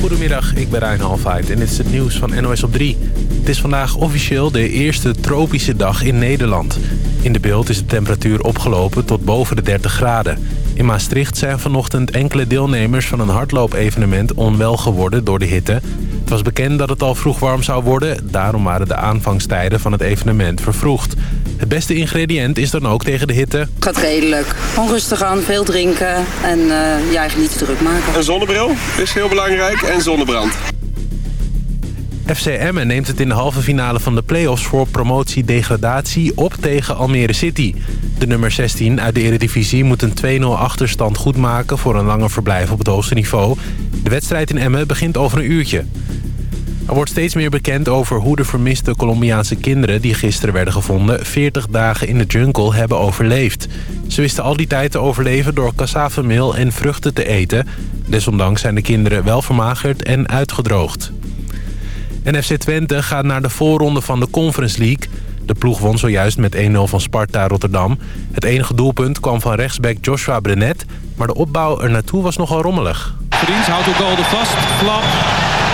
Goedemiddag, ik ben Rijn Halfheid en dit is het nieuws van NOS op 3. Het is vandaag officieel de eerste tropische dag in Nederland. In de beeld is de temperatuur opgelopen tot boven de 30 graden. In Maastricht zijn vanochtend enkele deelnemers van een hardloopevenement onwel geworden door de hitte. Het was bekend dat het al vroeg warm zou worden. Daarom waren de aanvangstijden van het evenement vervroegd. Het beste ingrediënt is dan ook tegen de hitte... Gaat redelijk. Onrustig aan, veel drinken en uh, ja, eigenlijk niet te druk maken. Een zonnebril is heel belangrijk en zonnebrand. FC Emmen neemt het in de halve finale van de play-offs voor promotie-degradatie op tegen Almere City. De nummer 16 uit de Eredivisie moet een 2-0 achterstand goedmaken voor een langer verblijf op het hoogste niveau. De wedstrijd in Emmen begint over een uurtje. Er wordt steeds meer bekend over hoe de vermiste Colombiaanse kinderen... die gisteren werden gevonden 40 dagen in de jungle hebben overleefd. Ze wisten al die tijd te overleven door cassavemeel en vruchten te eten. Desondanks zijn de kinderen wel vermagerd en uitgedroogd. En FC Twente gaat naar de voorronde van de Conference League. De ploeg won zojuist met 1-0 van Sparta Rotterdam. Het enige doelpunt kwam van rechtsback Joshua Brenet... maar de opbouw er naartoe was nogal rommelig. Vriends houdt Oegalde vast. Flap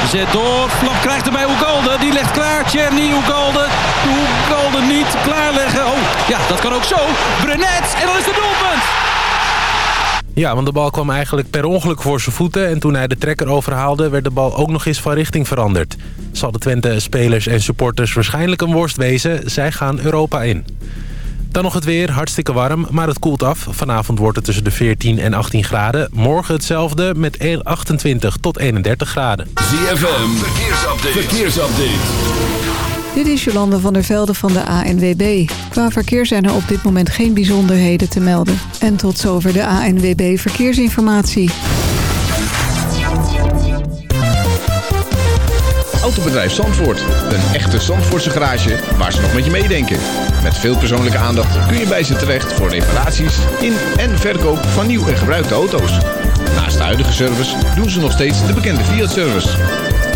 zet door. Flap krijgt erbij Oegalde. Die legt klaar. Tjerni Oegalde. Oegalde niet klaarleggen. Oh, ja, dat kan ook zo. Brenet. En dan is het doelpunt. Ja, want de bal kwam eigenlijk per ongeluk voor zijn voeten... en toen hij de trekker overhaalde werd de bal ook nog eens van richting veranderd. Zal de Twente-spelers en supporters waarschijnlijk een worst wezen. Zij gaan Europa in. Dan nog het weer, hartstikke warm, maar het koelt af. Vanavond wordt het tussen de 14 en 18 graden. Morgen hetzelfde met 28 tot 31 graden. ZFM, verkeersupdate. verkeersupdate. Dit is Jolande van der Velde van de ANWB. Qua verkeer zijn er op dit moment geen bijzonderheden te melden. En tot zover de ANWB Verkeersinformatie. Autobedrijf Zandvoort. Een echte Zandvoortse garage waar ze nog met je meedenken. Met veel persoonlijke aandacht kun je bij ze terecht voor reparaties in en verkoop van nieuw en gebruikte auto's. Naast de huidige service doen ze nog steeds de bekende Fiat-service.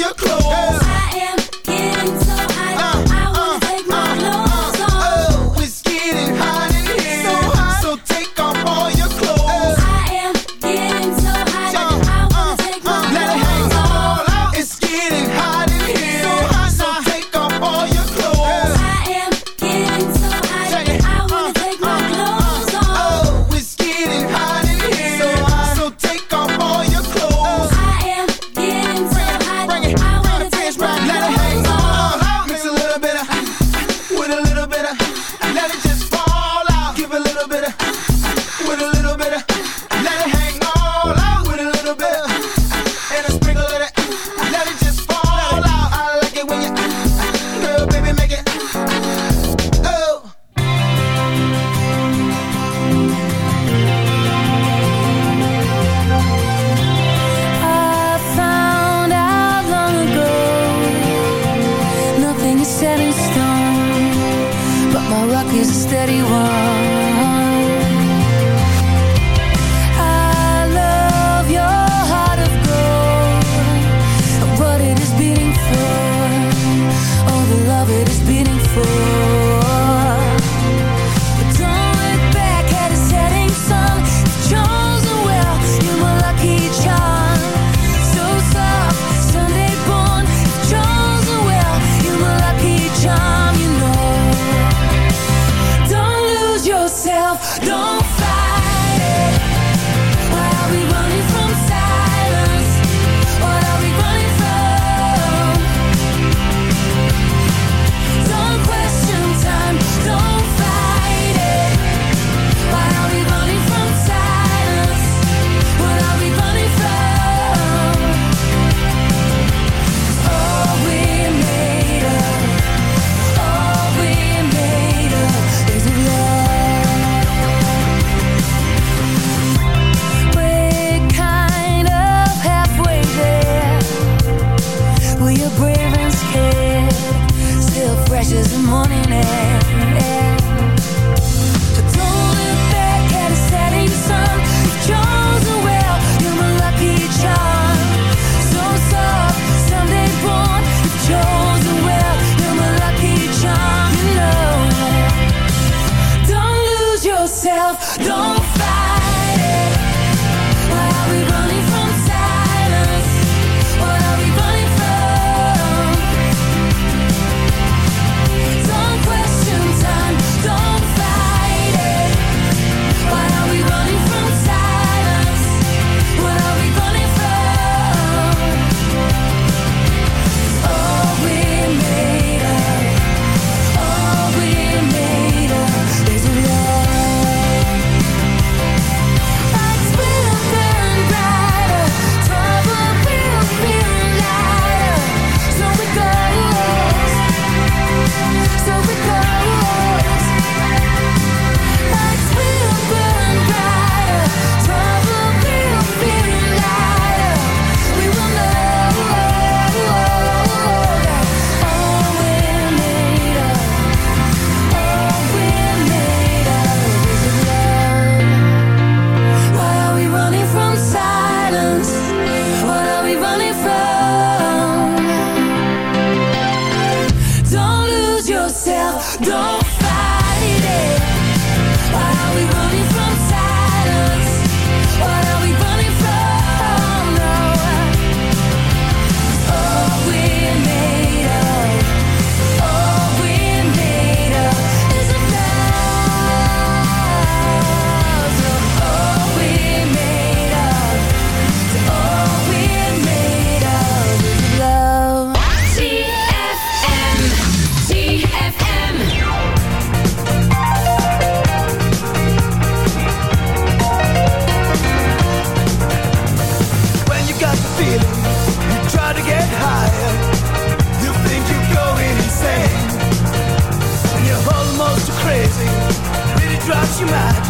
Your clothes. Don't you might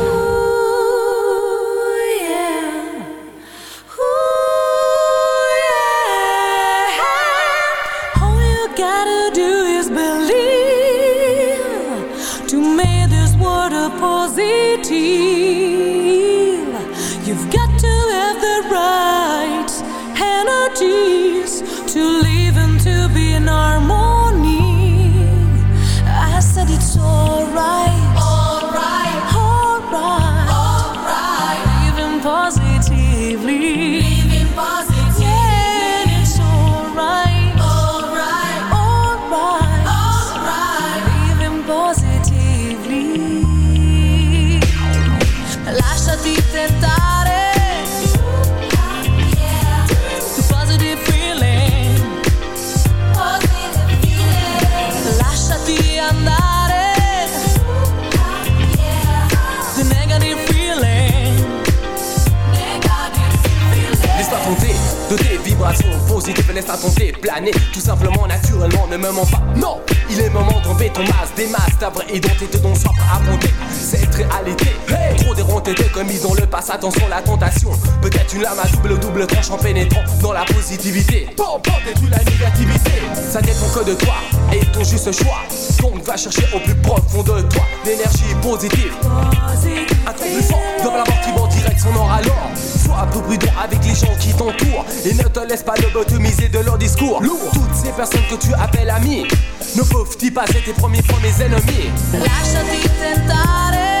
Chercher au plus profond de toi l'énergie positive. Un truc plus fort, dans la mort qui va en direct son or alors. Sois un peu prudent avec les gens qui t'entourent et ne te laisse pas lobotomiser de leur discours. Toutes ces personnes que tu appelles amis ne peuvent-ils pas être tes premiers fois mes ennemis? Lasciati tentare.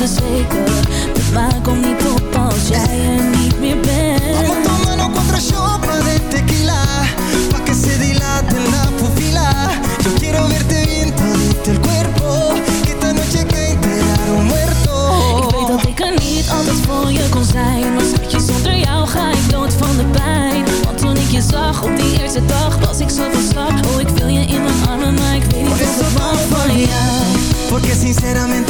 even zeker. Dus waar kom niet op als jij er niet meer bent? Vamos tomando contra sopa de tequila. Pa' que se dilate la pupila. Yo quiero verte bien todito el cuerpo. Que esta noche que cae un muerto. Ik weet dat ik er niet altijd voor je kon zijn. Maar schatje, zonder jou ga ik dood van de pijn. Want toen ik je zag op die eerste dag, was ik zo van slag. Oh, ik wil je in mijn armen, maar ik weet niet of ik bang van jou. Porque sinceramente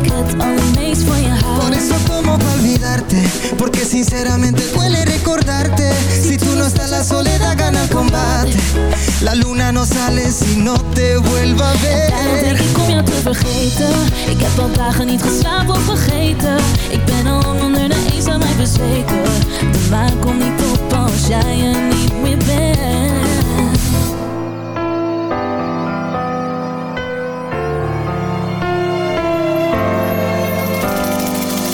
ik het allermeest van je hou. Por eso como pa olvidarte Porque sinceramente duele recordarte. Si tú no estás la soledad gana el combate. La luna no sale si no te vuelva a Daarom denk ver ik om jou te vergeten. Ik heb al dagen niet geslapen of vergeten. Ik ben al lang onder de eens aan mij bezweken. De maan komt niet op als jij er niet meer bent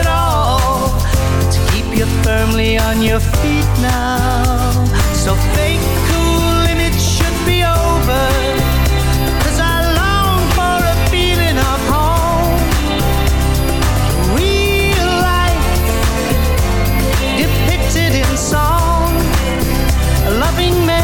at all? To keep you firmly on your feet now. So fake cool limits should be over. 'Cause I long for a feeling of home. Real life depicted in song. A loving memory.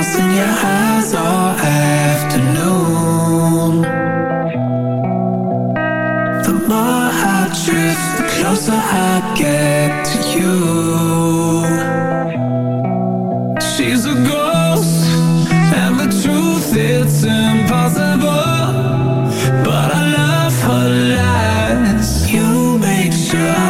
in your eyes all afternoon. The more I drift, the closer I get to you. She's a ghost, and the truth it's impossible. But I love her lies You make sure.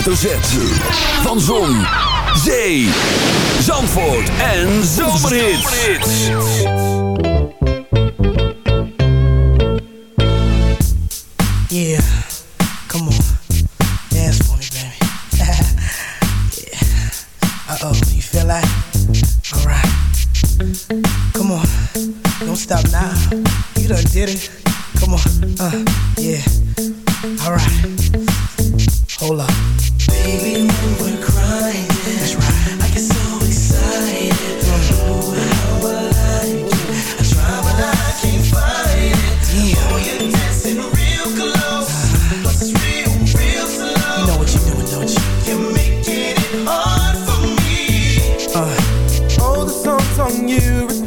hoofdletter Z.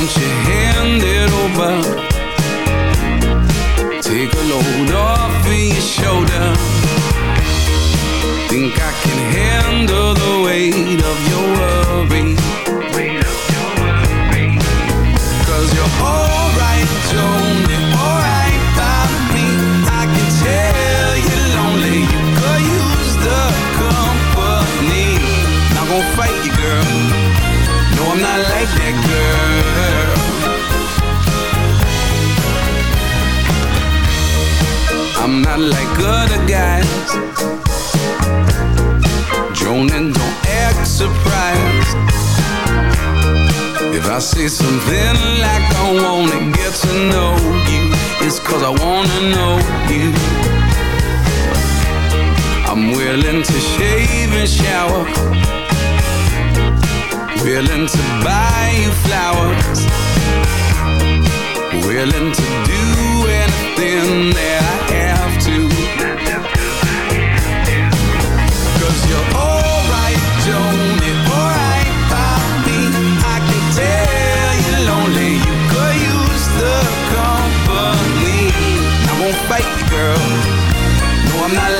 don't you hand it over? Take a load off of your shoulder. Think I can handle the weight of your worry. Cause you're alright, Joan, alright by me. I can tell you're lonely, you could use the company. Not gonna fight you, girl. No, I'm not like that girl I'm not like other guys. And don't act surprised. If I say something like I wanna get to know you It's cause I wanna know you. I'm willing to shave and shower. Willing to buy you flowers. Willing to do anything that I'm not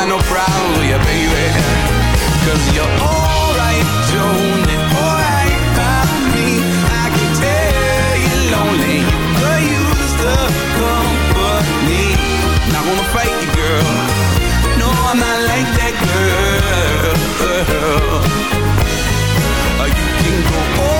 Got no problem with you, baby. Cause you're alright, Joni, alright by me. I can tell you're lonely. You could use the company. Not gonna fight you, girl. No, I'm not like that girl. You can go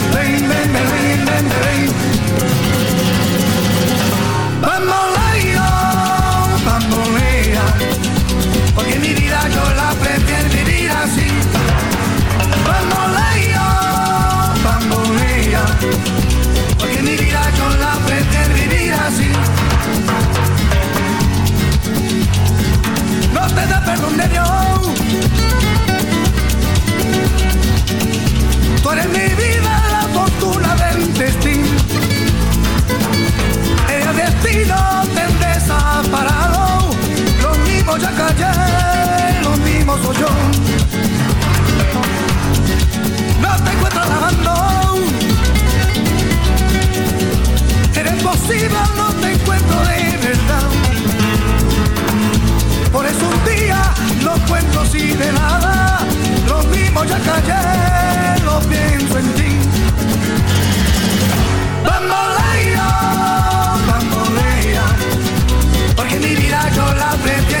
ven, ven, ven. Bamboleo, bambolea, porque mi vida yo la prefiero vivir así. Bamboleo, bambolea, porque mi vida yo la prefiero vivir así. no te da perdón de Dios. Tú eres mi vida, la fortuna del ya callé, los mismos soy yo. No te encuentro lavando. Eres posible, no te encuentro de verdad. Por eso un día no cuento así de nada. Lo mismo ya callé, lo pienso en ti. Bambolea, bambolea, porque mi vida yo la prefiero